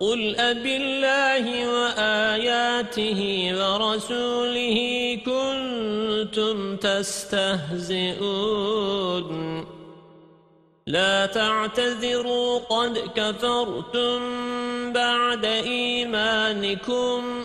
قل أب الله وآياته ورسوله كنتم تستهزئون. لا تعتذروا قد كفرتم بعد إيمانكم.